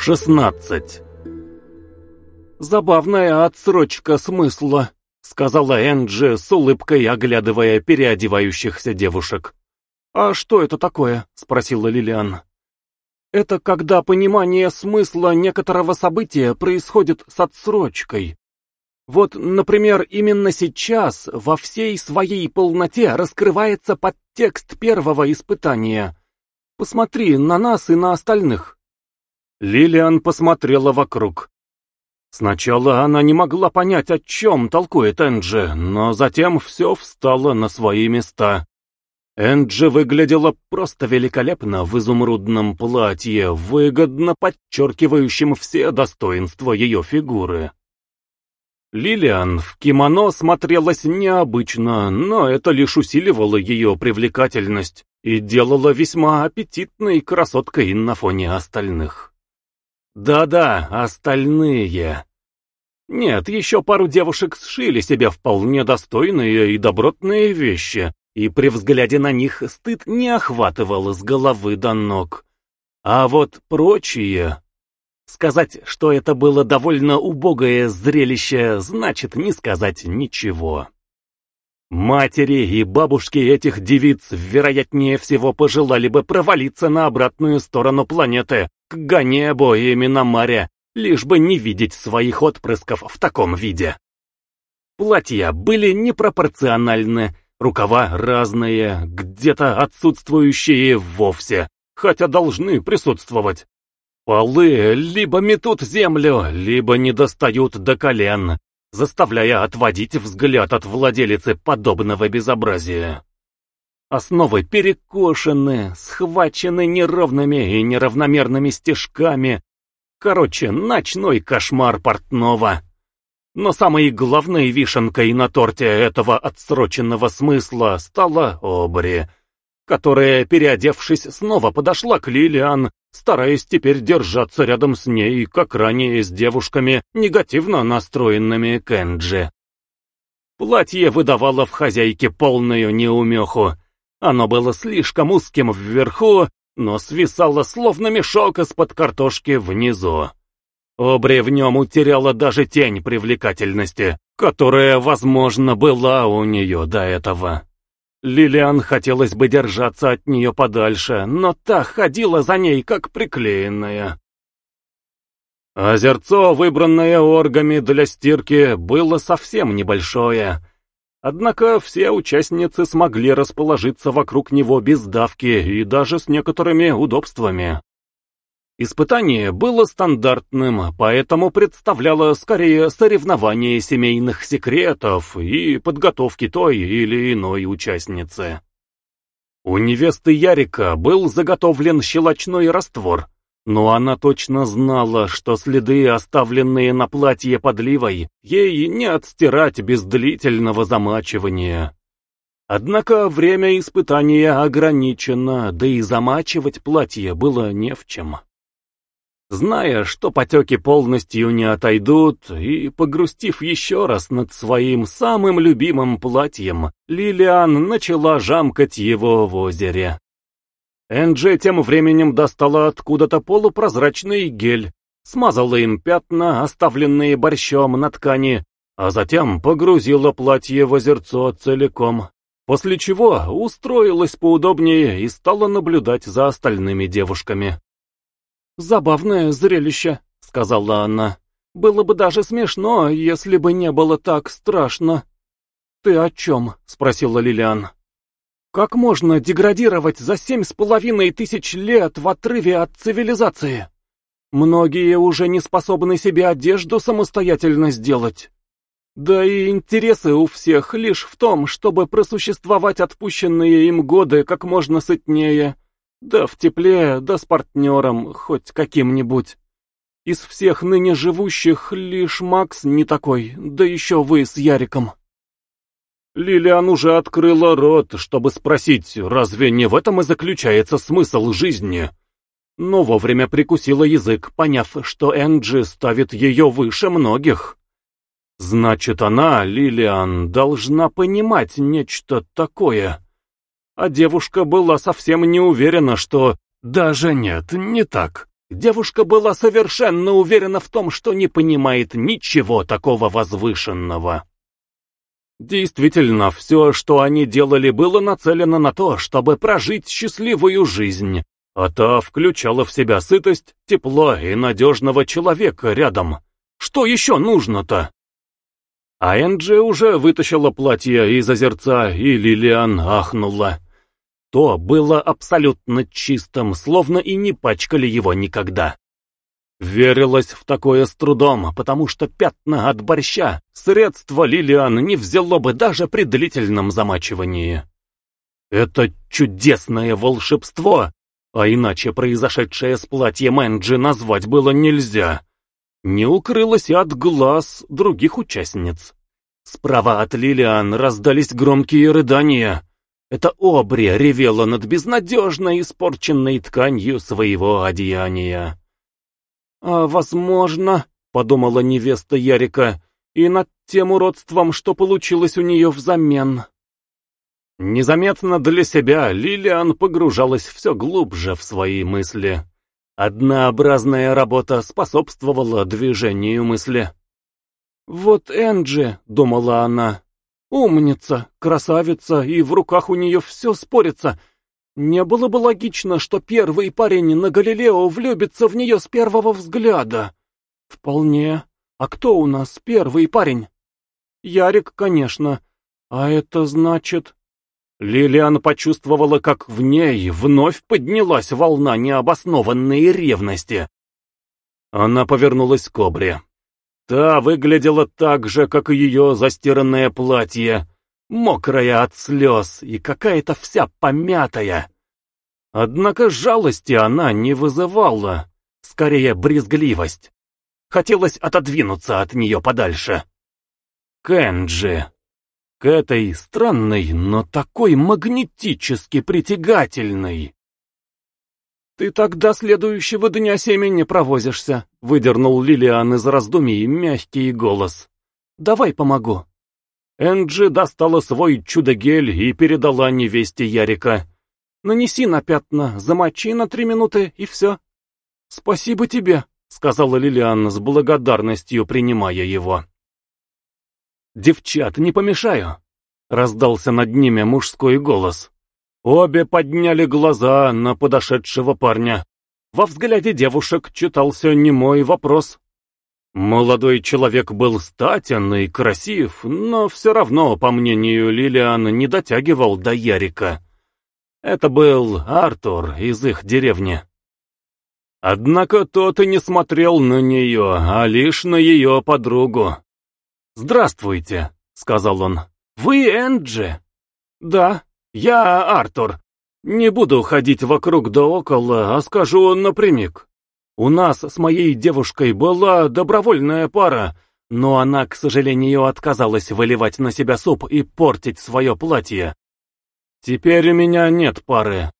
16. «Забавная отсрочка смысла», — сказала Энджи с улыбкой, оглядывая переодевающихся девушек. «А что это такое?» — спросила Лилиан. «Это когда понимание смысла некоторого события происходит с отсрочкой. Вот, например, именно сейчас во всей своей полноте раскрывается подтекст первого испытания. Посмотри на нас и на остальных». Лилиан посмотрела вокруг. Сначала она не могла понять, о чем толкует Энджи, но затем все встало на свои места. Энджи выглядела просто великолепно в изумрудном платье, выгодно подчеркивающем все достоинства ее фигуры. Лилиан в кимоно смотрелась необычно, но это лишь усиливало ее привлекательность и делало весьма аппетитной красоткой на фоне остальных. Да-да, остальные. Нет, еще пару девушек сшили себе вполне достойные и добротные вещи, и при взгляде на них стыд не охватывал с головы до ног. А вот прочие... Сказать, что это было довольно убогое зрелище, значит не сказать ничего. Матери и бабушки этих девиц, вероятнее всего, пожелали бы провалиться на обратную сторону планеты, к Ганебо и Миномаре, лишь бы не видеть своих отпрысков в таком виде. Платья были непропорциональны, рукава разные, где-то отсутствующие вовсе, хотя должны присутствовать. Полы либо метут землю, либо не достают до колен, заставляя отводить взгляд от владелицы подобного безобразия. Основы перекошены, схвачены неровными и неравномерными стежками. Короче, ночной кошмар портного. Но самой главной вишенкой на торте этого отсроченного смысла стала Обри, которая, переодевшись, снова подошла к Лилиан, стараясь теперь держаться рядом с ней, как ранее с девушками, негативно настроенными к Энджи. Платье выдавало в хозяйке полную неумеху, оно было слишком узким вверху, но свисало словно мешок из-под картошки внизу. Обри в нем утеряла даже тень привлекательности, которая, возможно, была у нее до этого. Лилиан хотелось бы держаться от нее подальше, но та ходила за ней, как приклеенная. Озерцо, выбранное оргами для стирки, было совсем небольшое, Однако все участницы смогли расположиться вокруг него без давки и даже с некоторыми удобствами. Испытание было стандартным, поэтому представляло скорее соревнование семейных секретов и подготовки той или иной участницы. У невесты Ярика был заготовлен щелочной раствор, но она точно знала, что следы, оставленные на платье подливой, ей не отстирать без длительного замачивания. Однако время испытания ограничено, да и замачивать платье было не в чем. Зная, что потеки полностью не отойдут, и погрустив еще раз над своим самым любимым платьем, Лилиан начала жамкать его в озере. Энджи тем временем достала откуда-то полупрозрачный гель, смазала им пятна, оставленные борщом на ткани, а затем погрузила платье в озерцо целиком, после чего устроилась поудобнее и стала наблюдать за остальными девушками. «Забавное зрелище», — сказала она. «Было бы даже смешно, если бы не было так страшно». «Ты о чем?» — спросила Лилиан. Как можно деградировать за семь с половиной тысяч лет в отрыве от цивилизации? Многие уже не способны себе одежду самостоятельно сделать. Да и интересы у всех лишь в том, чтобы просуществовать отпущенные им годы как можно сытнее, да в тепле, да с партнером, хоть каким-нибудь. Из всех ныне живущих лишь Макс не такой, да еще вы с Яриком. Лилиан уже открыла рот, чтобы спросить, разве не в этом и заключается смысл жизни? Но вовремя прикусила язык, поняв, что Энджи ставит ее выше многих. Значит, она, Лилиан, должна понимать нечто такое. А девушка была совсем не уверена, что... Даже нет, не так. Девушка была совершенно уверена в том, что не понимает ничего такого возвышенного. Действительно, все, что они делали, было нацелено на то, чтобы прожить счастливую жизнь, а та включала в себя сытость, тепло и надежного человека рядом. Что еще нужно-то? А Энджи уже вытащила платье из озерца, и Лилиан ахнула. То было абсолютно чистым, словно и не пачкали его никогда. Верилось в такое с трудом, потому что пятна от борща средства Лилиан не взяло бы даже при длительном замачивании. Это чудесное волшебство, а иначе произошедшее с платьем Энджи назвать было нельзя, не укрылось от глаз других участниц. Справа от Лилиан раздались громкие рыдания. Это Обри ревела над безнадежно испорченной тканью своего одеяния. «А, возможно, — подумала невеста Ярика, — и над тем уродством, что получилось у нее взамен». Незаметно для себя Лилиан погружалась все глубже в свои мысли. Однообразная работа способствовала движению мысли. «Вот Энджи», — думала она, Умница, красавица, и в руках у нее все спорится. Не было бы логично, что первый парень на Галилео влюбится в нее с первого взгляда. Вполне. А кто у нас первый парень? Ярик, конечно. А это значит... Лилиан почувствовала, как в ней вновь поднялась волна необоснованной ревности. Она повернулась к Кобре. Та выглядела так же, как и ее застиранное платье, мокрая от слез и какая-то вся помятая. Однако жалости она не вызывала, скорее брезгливость. Хотелось отодвинуться от нее подальше. Кэнджи. К этой странной, но такой магнетически притягательной. «Ты тогда следующего дня семени провозишься», — выдернул Лилиан из раздумий мягкий голос. «Давай помогу». Энджи достала свой чудо-гель и передала невесте Ярика. «Нанеси на пятна, замочи на три минуты, и все». «Спасибо тебе», — сказала Лилиан с благодарностью, принимая его. «Девчат, не помешаю», — раздался над ними мужской голос. Обе подняли глаза на подошедшего парня. Во взгляде девушек читался немой вопрос. Молодой человек был статен и красив, но все равно, по мнению Лилиан, не дотягивал до Ярика. Это был Артур из их деревни. Однако тот и не смотрел на нее, а лишь на ее подругу. «Здравствуйте», — сказал он. «Вы Энджи?» «Да», «Я Артур. Не буду ходить вокруг да около, а скажу напрямик. У нас с моей девушкой была добровольная пара, но она, к сожалению, отказалась выливать на себя суп и портить свое платье. Теперь у меня нет пары.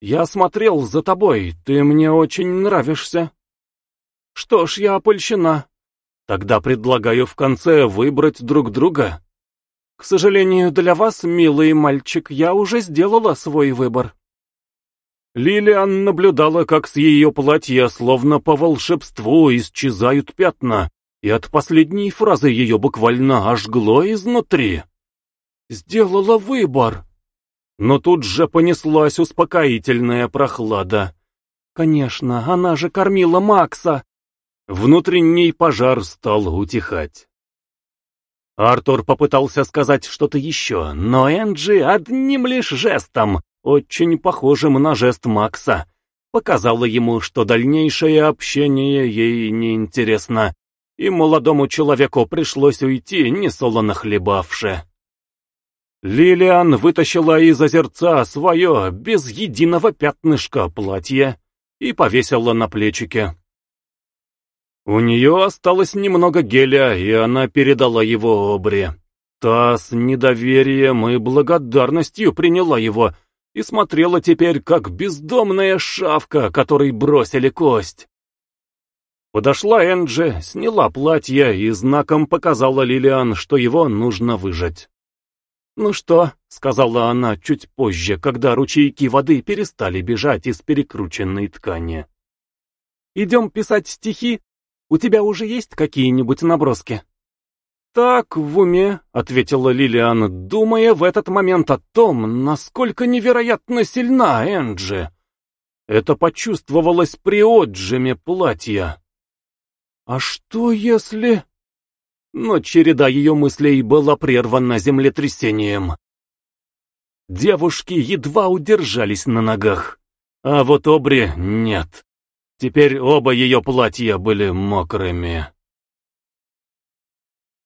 Я смотрел за тобой, ты мне очень нравишься. Что ж, я опольщена. Тогда предлагаю в конце выбрать друг друга. К сожалению для вас, милый мальчик, я уже сделала свой выбор. Лилиан наблюдала, как с ее платья, словно по волшебству, исчезают пятна, и от последней фразы ее буквально ожгло изнутри. Сделала выбор. Но тут же понеслась успокоительная прохлада. Конечно, она же кормила Макса. Внутренний пожар стал утихать. Артур попытался сказать что-то еще, но Энджи одним лишь жестом, очень похожим на жест Макса, показала ему, что дальнейшее общение ей не интересно, и молодому человеку пришлось уйти, не солоно хлебавши. Лилиан вытащила из озерца свое, без единого пятнышка, платье и повесила на плечики. У нее осталось немного геля, и она передала его Обре. Та с недоверием и благодарностью приняла его и смотрела теперь, как бездомная шавка, которой бросили кость. Подошла Энджи, сняла платье и знаком показала Лилиан, что его нужно выжать. «Ну что?» — сказала она чуть позже, когда ручейки воды перестали бежать из перекрученной ткани. Идем писать стихи? У тебя уже есть какие-нибудь наброски?» «Так, в уме», — ответила Лилиан, думая в этот момент о том, насколько невероятно сильна Энджи. Это почувствовалось при отжиме платья. «А что если...» Но череда ее мыслей была прервана землетрясением. Девушки едва удержались на ногах, а вот Обри нет. Теперь оба ее платья были мокрыми.